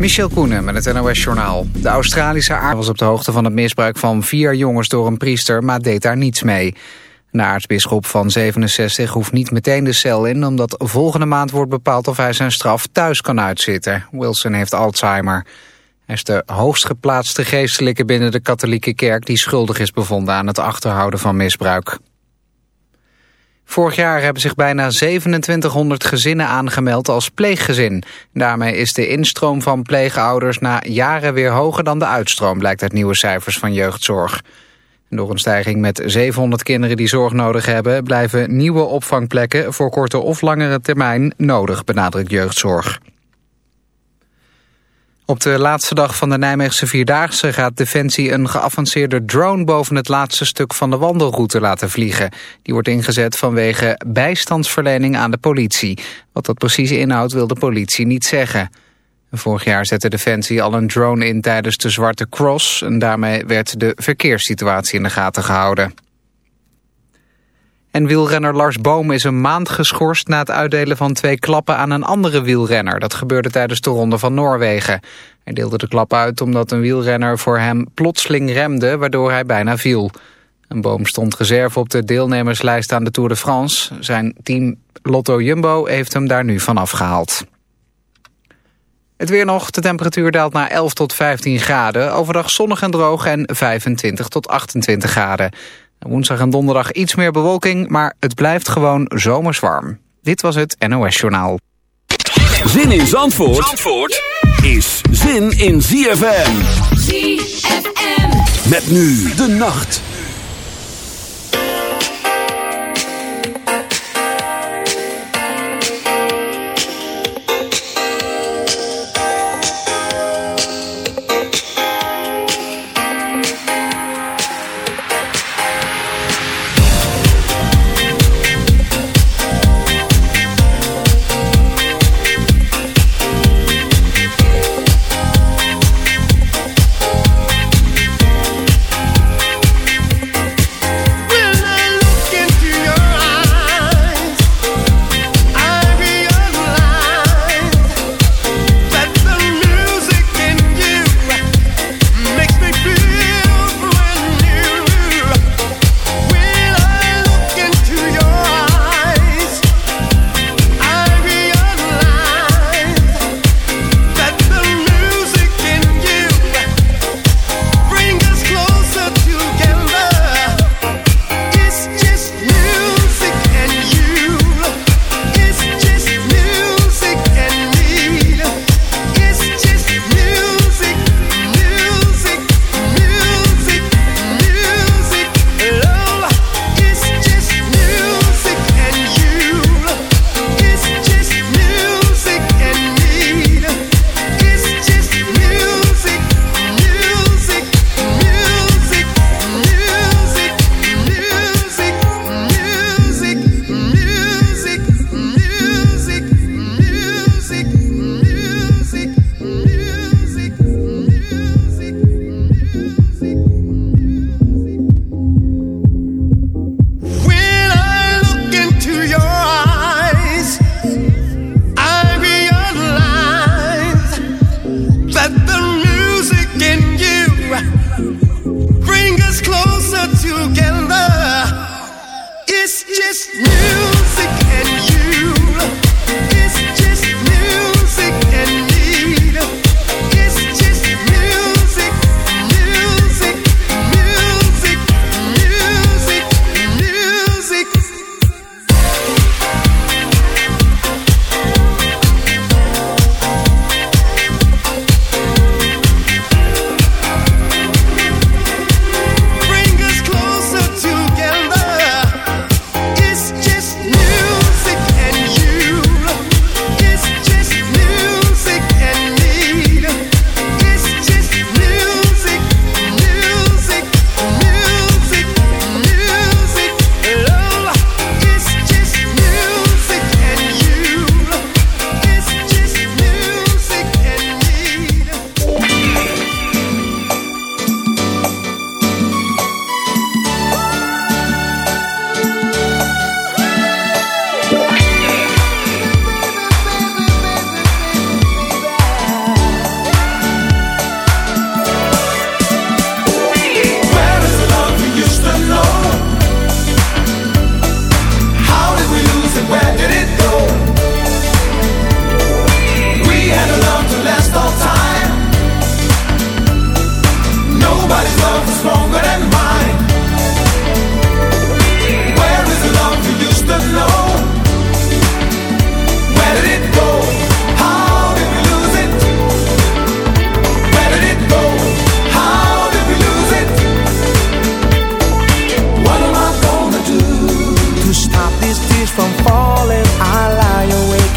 Michel Koenen met het NOS-journaal. De Australische aard was op de hoogte van het misbruik van vier jongens door een priester... maar deed daar niets mee. De aartsbisschop van 67 hoeft niet meteen de cel in... omdat volgende maand wordt bepaald of hij zijn straf thuis kan uitzitten. Wilson heeft Alzheimer. Hij is de hoogst geplaatste geestelijke binnen de katholieke kerk... die schuldig is bevonden aan het achterhouden van misbruik. Vorig jaar hebben zich bijna 2700 gezinnen aangemeld als pleeggezin. Daarmee is de instroom van pleegouders na jaren weer hoger dan de uitstroom... blijkt uit nieuwe cijfers van jeugdzorg. Door een stijging met 700 kinderen die zorg nodig hebben... blijven nieuwe opvangplekken voor korte of langere termijn nodig, benadrukt jeugdzorg. Op de laatste dag van de Nijmeegse Vierdaagse gaat Defensie een geavanceerde drone boven het laatste stuk van de wandelroute laten vliegen. Die wordt ingezet vanwege bijstandsverlening aan de politie. Wat dat precies inhoudt wil de politie niet zeggen. Vorig jaar zette Defensie al een drone in tijdens de Zwarte Cross... en daarmee werd de verkeerssituatie in de gaten gehouden. En wielrenner Lars Boom is een maand geschorst na het uitdelen van twee klappen aan een andere wielrenner. Dat gebeurde tijdens de Ronde van Noorwegen. Hij deelde de klap uit omdat een wielrenner voor hem plotseling remde, waardoor hij bijna viel. Een Boom stond reserve op de deelnemerslijst aan de Tour de France. Zijn team Lotto Jumbo heeft hem daar nu van afgehaald. Het weer nog, de temperatuur daalt naar 11 tot 15 graden. Overdag zonnig en droog en 25 tot 28 graden. Woensdag en donderdag iets meer bewolking, maar het blijft gewoon zomers warm. Dit was het NOS Journaal. Zin in Zandvoort, Zandvoort is zin in ZFM. ZFM. Met nu de nacht.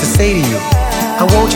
to say to you. I won't.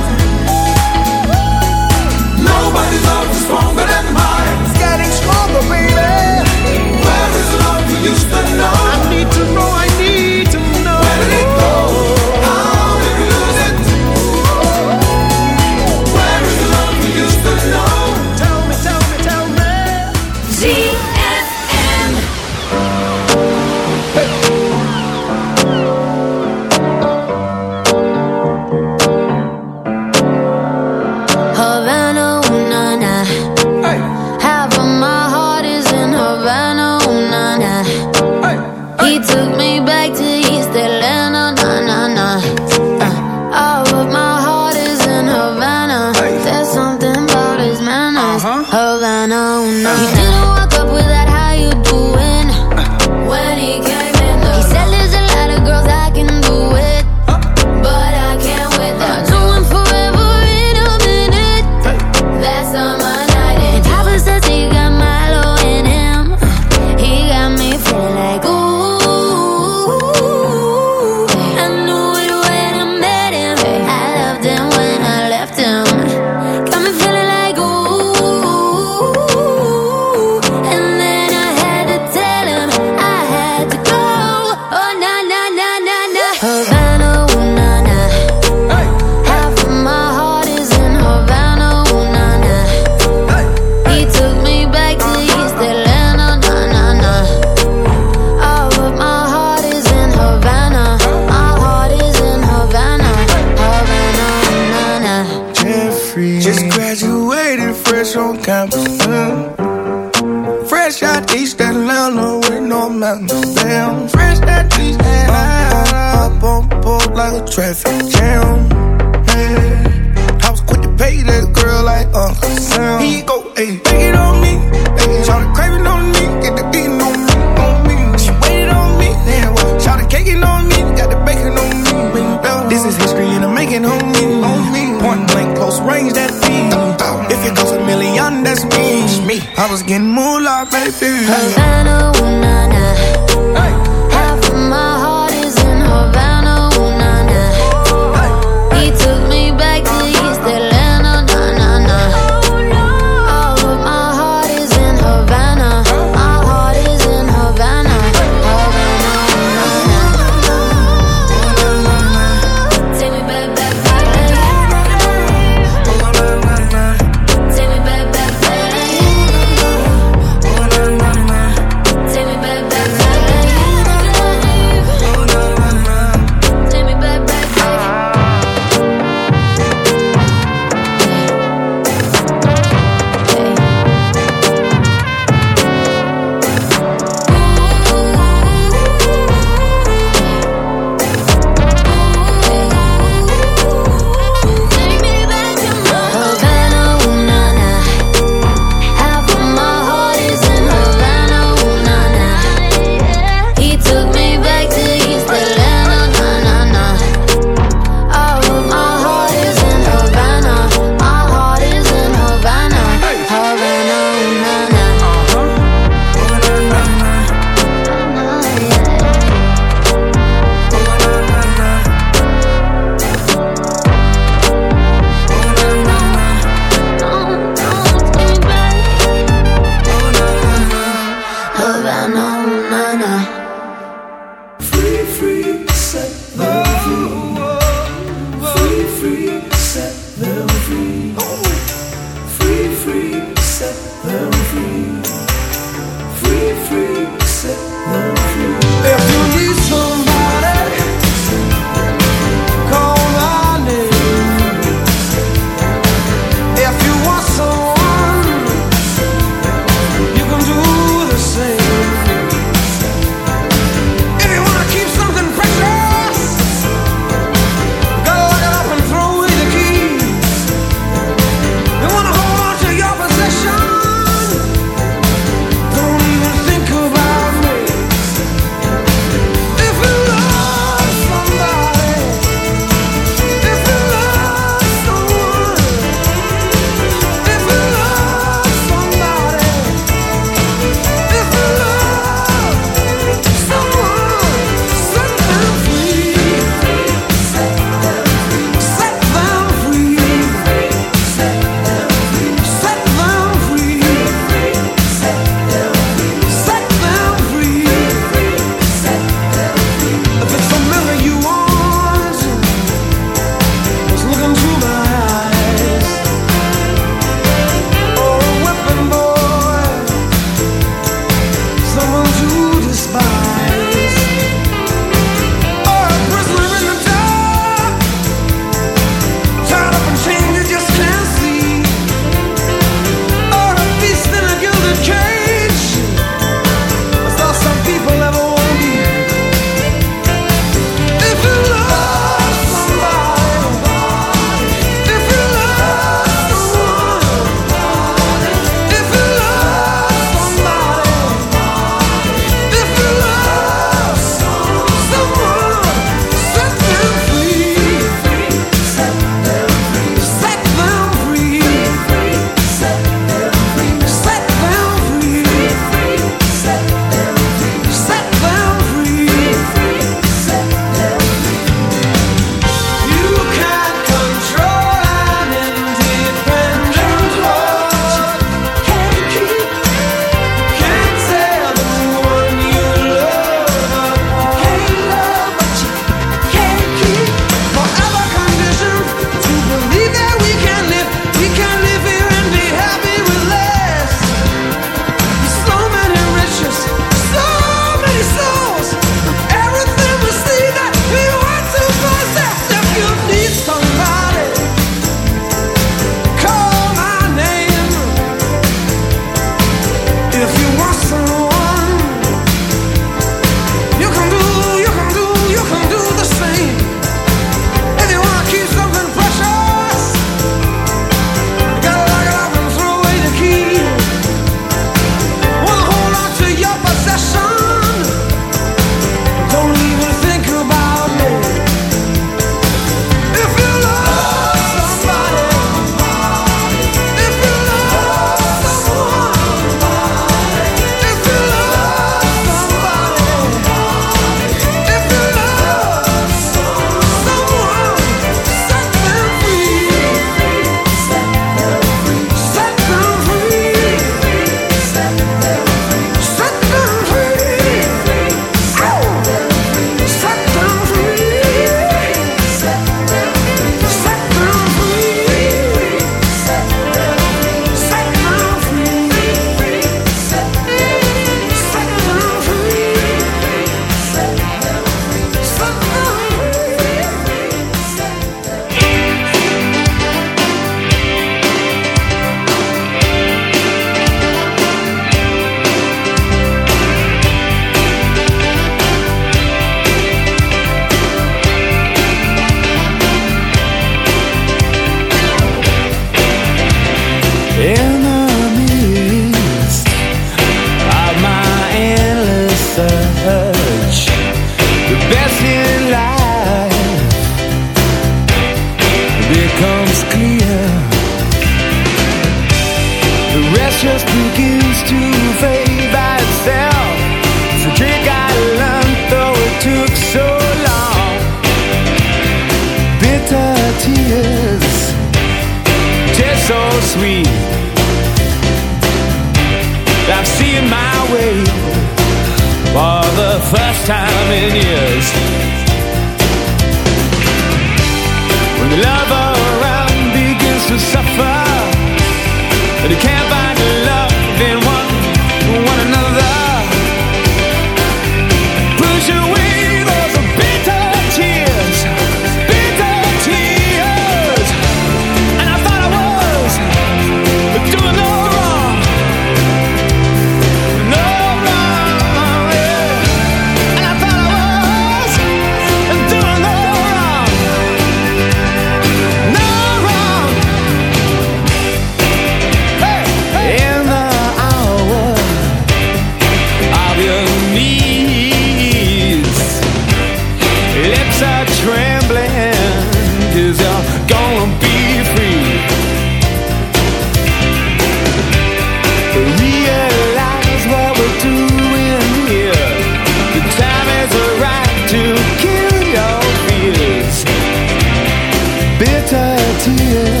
yeah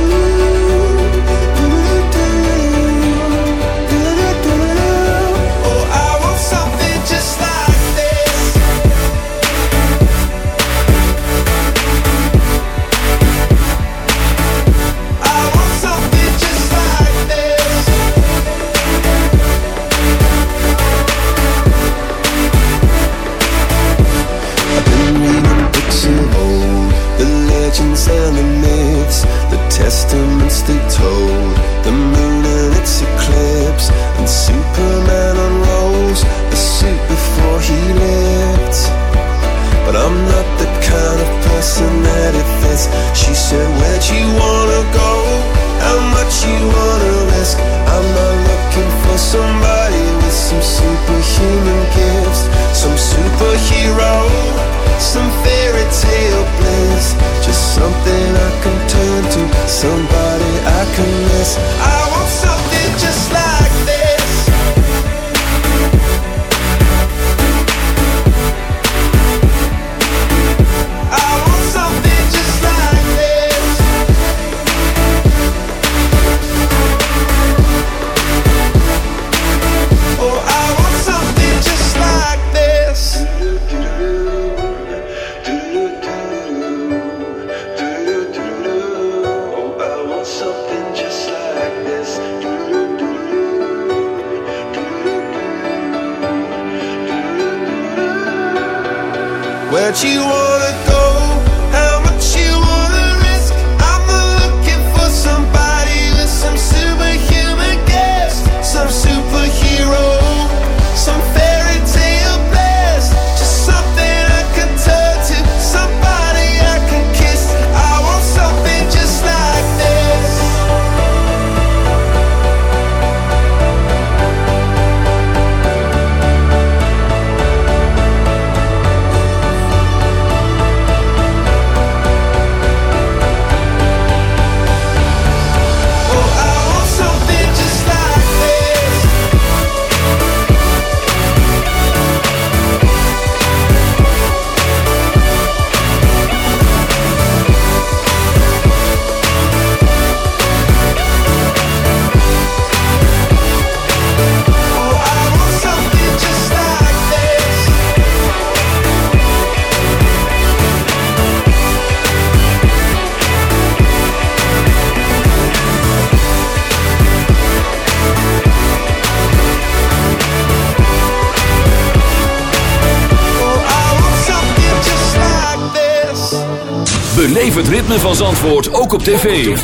Zandvoort ook op tv.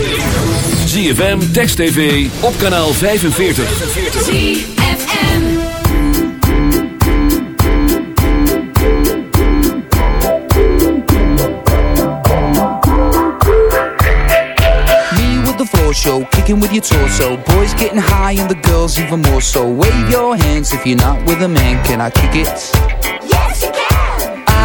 ZFM, Text TV, op kanaal 45. ZFM. Me with the floor show, kicking with your torso. Boys getting high and the girls even more so. Wave your hands if you're not with a man. Can I kick it?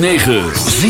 106.9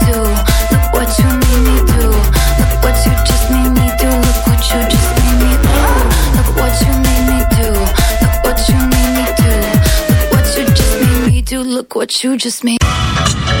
You just made.